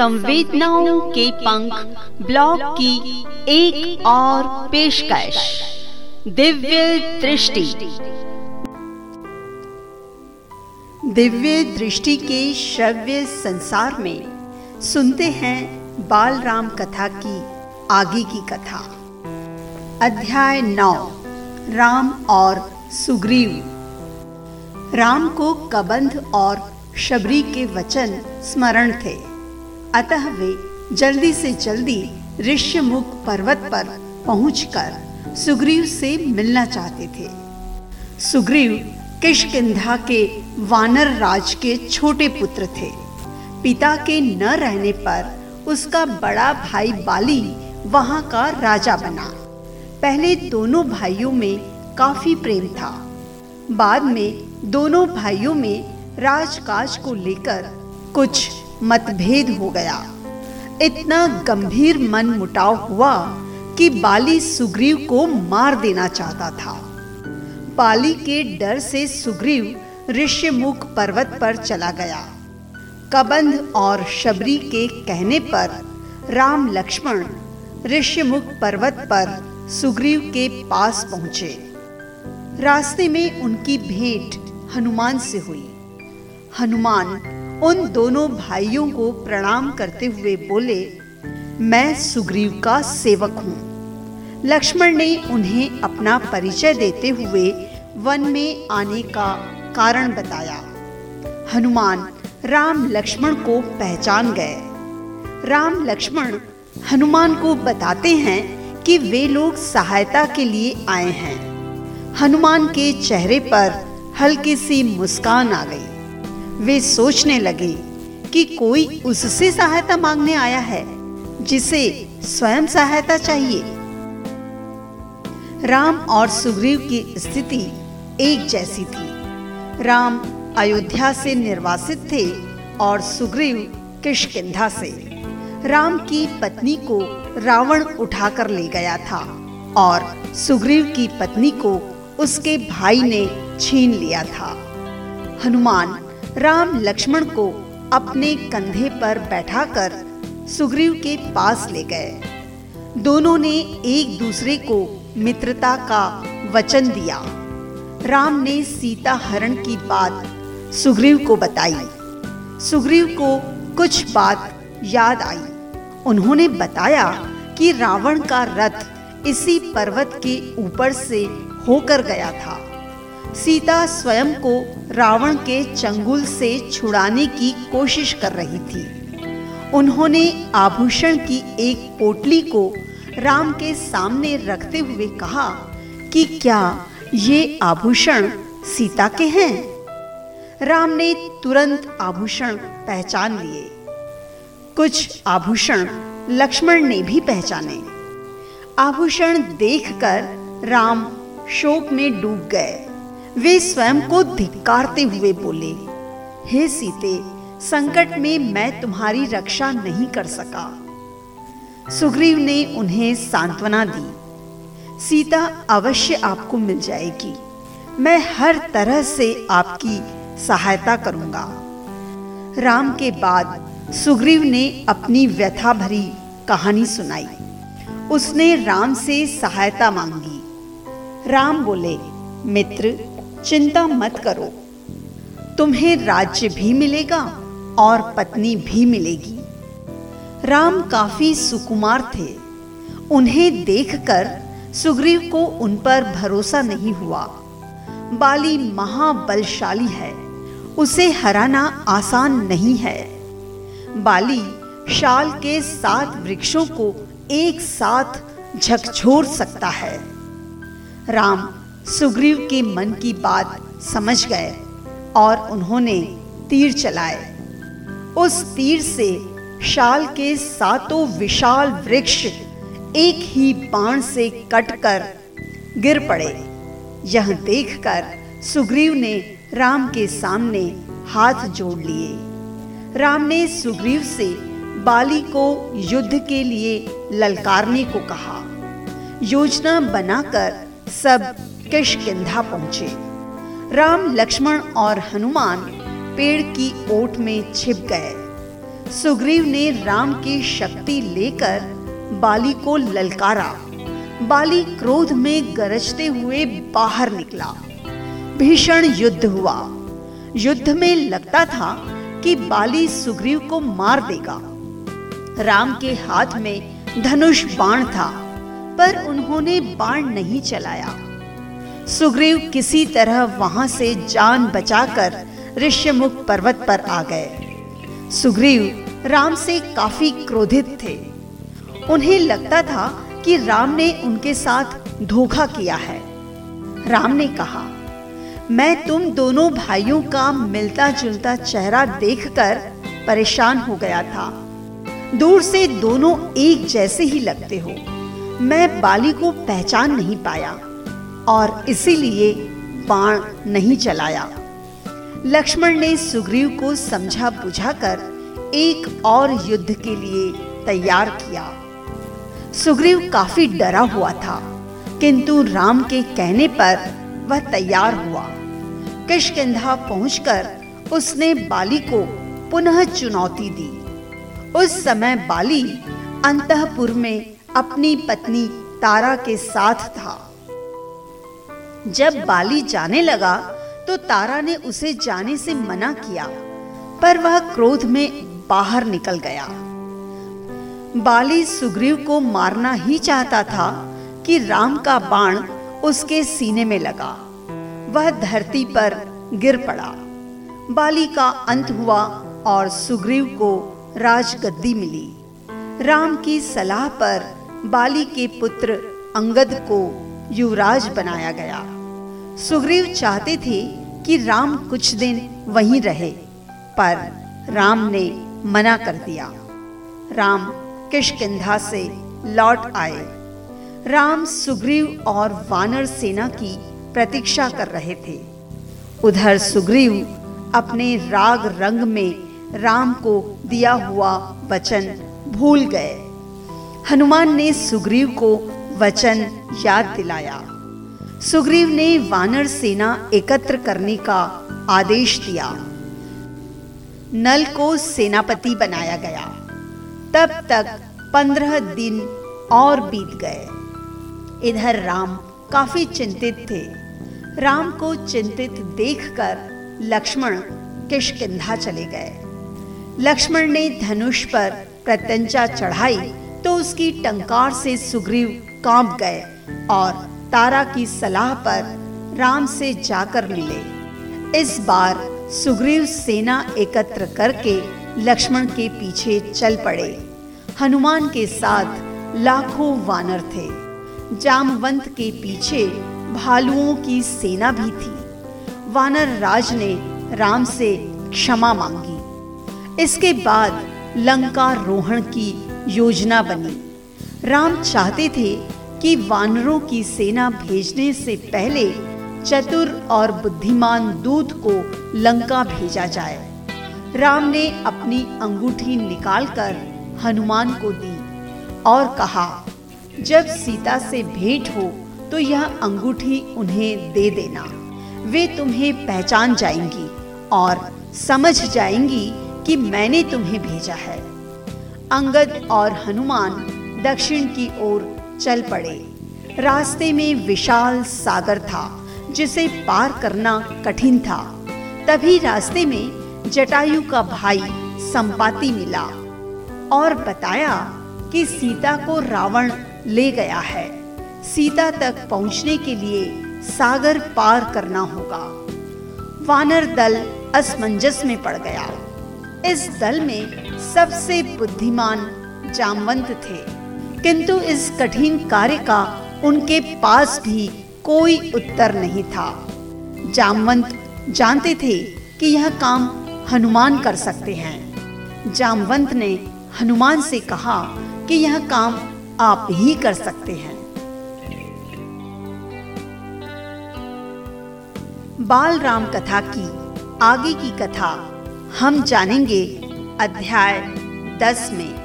संवेदनाओं के पंख ब्लॉग की एक और पेशकश। दिव्य दृष्टि। दिव्य दृष्टि के श्रव्य संसार में सुनते हैं बाल राम कथा की आगे की कथा। अध्याय नौ, राम और सुग्रीव। राम को कबंध और शबरी के वचन स्मरण थे। अतः वे जल्दी से जल्दी ऋष्यमुख पर्वत पर पहुंचकर सुग्रीव से मिलना चाहते थे। सुग्रीव किशकिंधा के वानर राज के छोटे पुत्र थे। पिता के न रहने पर उसका बड़ा भाई बाली वहाँ का राजा बना। पहले दोनों भाइयों में काफ़ी प्रेम था। बाद में दोनों भाइयों में राजकाज को लेकर कुछ मतभेद हो गया। इतना गंभीर मन मुटाव हुआ कि बाली सुग्रीव को मार देना चाहता था। बाली के डर से सुग्रीव ऋष्यमुख पर्वत पर चला गया। कबंध और शबरी के कहने पर राम लक्ष्मण ऋष्यमुख पर्वत पर सुग्रीव के पास पहुँचे। रास्ते में उनकी भेंट हनुमान से हुई। हनुमान उन दोनों भाइयों को प्रणाम करते हुए बोले, मैं सुग्रीव का सेवक हूँ। लक्ष्मण ने उन्हें अपना परिचय देते हुए वन में आने का कारण बताया। हनुमान, राम लक्ष्मण को पहचान गए। राम लक्ष्मण हनुमान को बताते हैं कि वे लोग सहायता के लिए आए हैं। हनुमान के चेहरे पर हल्की सी मुस्कान आ गई। वे सोचने लगे कि कोई उससे सहायता मांगने आया है, जिसे स्वयं सहायता चाहिए। राम और सुग्रीव की स्थिति एक जैसी थी। राम अयोध्या से निर्वासित थे और सुग्रीव किशकिंधा से। राम की पत्नी को रावण उठाकर ले गया था और सुग्रीव की पत्नी को उसके भाई ने छीन लिया था। हनुमान राम लक्ष्मण को अपने कंधे पर बैठाकर सुग्रीव के पास ले गए। दोनों ने एक दूसरे को मित्रता का वचन दिया। राम ने सीता हरण की बात सुग्रीव को बताई। सुग्रीव को कुछ बात याद आई। उन्होंने बताया कि रावण का रथ इसी पर्वत के ऊपर से होकर गया था। सीता स्वयं को रावण के चंगुल से छुड़ाने की कोशिश कर रही थी। उन्होंने आभूषण की एक पोटली को राम के सामने रखते हुए कहा कि क्या ये आभूषण सीता के हैं? राम ने तुरंत आभूषण पहचान लिए। कुछ आभूषण लक्ष्मण ने भी पहचाने। आभूषण देखकर राम शोक में डूब गए। वे स्वयं को धिक्कारते हुए बोले, हे सीते, संकट में मैं तुम्हारी रक्षा नहीं कर सका। सुग्रीव ने उन्हें सांत्वना दी, सीता, अवश्य आपको मिल जाएगी। मैं हर तरह से आपकी सहायता करूँगा राम के बाद सुग्रीव ने अपनी व्यथा भरी कहानी सुनाई। उसने राम से सहायता मांगी। राम बोले, मित्र चिंता मत करो। तुम्हें राज्य भी मिलेगा और पत्नी भी मिलेगी। राम काफ़ी सुकुमार थे। उन्हें देखकर सुग्रीव को उन पर भरोसा नहीं हुआ। बाली महाबलशाली है। उसे हराना आसान नहीं है। बाली शाल के सात वृक्षों को एक साथ झकझोर सकता है। राम सुग्रीव के मन की बात समझ गए और उन्होंने तीर चलाए। उस तीर से शाल के सातों विशाल वृक्ष एक ही बाण से कटकर गिर पड़े। यह देखकर सुग्रीव ने राम के सामने हाथ जोड़ लिए। राम ने सुग्रीव से बाली को युद्ध के लिए ललकारने को कहा। योजना बनाकर सब किशकिंधा पहुँचे। राम, लक्ष्मण और हनुमान पेड़ की ओट में छिप गए। सुग्रीव ने राम की शक्ति लेकर बाली को ललकारा। बाली क्रोध में गरजते हुए बाहर निकला। भीषण युद्ध हुआ। युद्ध में लगता था कि बाली सुग्रीव को मार देगा। राम के हाथ में धनुष बाण था, पर उन्होंने बाण नहीं चलाया। सुग्रीव किसी तरह वहाँ से जान बचाकर ऋष्यमुख पर्वत पर आ गए। सुग्रीव राम से काफ़ी क्रोधित थे। उन्हें लगता था कि राम ने उनके साथ धोखा किया है। राम ने कहा, मैं तुम दोनों भाइयों का मिलता जुलता चेहरा देखकर परेशान हो गया था। दूर से दोनों एक जैसे ही लगते हो। मैं बाली को पहचान नहीं पाया। और इसीलिए बाण नहीं चलाया लक्ष्मण ने सुग्रीव को समझा बुझाकर एक और युद्ध के लिए तैयार किया। सुग्रीव काफ़ी डरा हुआ था, किंतु राम के कहने पर वह तैयार हुआ। किशकिंधा पहुंचकर उसने बाली को पुनः चुनौती दी। उस समय बाली अंतपुर में अपनी पत्नी तारा के साथ था। जब बाली जाने लगा तो तारा ने उसे जाने से मना किया, पर वह क्रोध में बाहर निकल गया। बाली सुग्रीव को मारना ही चाहता था कि राम का बाण उसके सीने में लगा। वह धरती पर गिर पड़ा। बाली का अंत हुआ और सुग्रीव को राजगद्दी मिली। राम की सलाह पर बाली के पुत्र अंगद को युवराज बनाया गया। सुग्रीव चाहते थे कि राम कुछ दिन वहीं रहे, पर राम ने मना कर दिया। राम किशकिंधा से लौट आए। राम सुग्रीव और वानर सेना की प्रतीक्षा कर रहे थे। उधर सुग्रीव अपने राग रंग में राम को दिया हुआ वचन भूल गए। हनुमान ने सुग्रीव को वचन याद दिलाया। सुग्रीव ने वानर सेना एकत्र करने का आदेश दिया। नल को सेनापति बनाया गया। तब तक पंद्रह दिन और बीत गए। इधर राम काफ़ी चिंतित थे। राम को चिंतित देखकर लक्ष्मण किशकिंधा चले गए। लक्ष्मण ने धनुष पर प्रत्यंचा चढ़ाई तो उसकी टंकार से सुग्रीव काँप गए और तारा की सलाह पर राम से जाकर मिले। इस बार सुग्रीव सेना एकत्र करके लक्ष्मण के पीछे चल पड़े। हनुमान के साथ लाखों वानर थे। जामवंत के पीछे भालुओं की सेना भी थी। वानर राज ने राम से क्षमा मांगी। इसके बाद लंका रोहण की योजना बनी। राम चाहते थे कि वानरों की सेना भेजने से पहले चतुर और बुद्धिमान दूत को लंका भेजा जाए। राम ने अपनी अंगूठी निकालकर हनुमान को दी और कहा, जब सीता से भेंट हो तो यह अंगूठी उन्हें दे देना। वे तुम्हें पहचान जाएँगी और समझ जाएँगी कि मैंने तुम्हें भेजा है। अंगद और हनुमान दक्षिण की ओर चल पड़े। रास्ते में विशाल सागर था, जिसे पार करना कठिन था। तभी रास्ते में जटायु का भाई संपाति मिला और बताया कि सीता को रावण ले गया है। सीता तक पहुँचने के लिए सागर पार करना होगा। वानर दल असमंजस में पड़ गया। इस दल में सबसे बुद्धिमान जामवंत थे। किंतु इस कठिन कार्य का उनके पास भी कोई उत्तर नहीं था। जामवंत जानते थे कि यह काम हनुमान कर सकते हैं। जामवंत ने हनुमान से कहा कि यह काम आप ही कर सकते हैं। बाल राम कथा की आगे की कथा हम जानेंगे अध्याय दस में।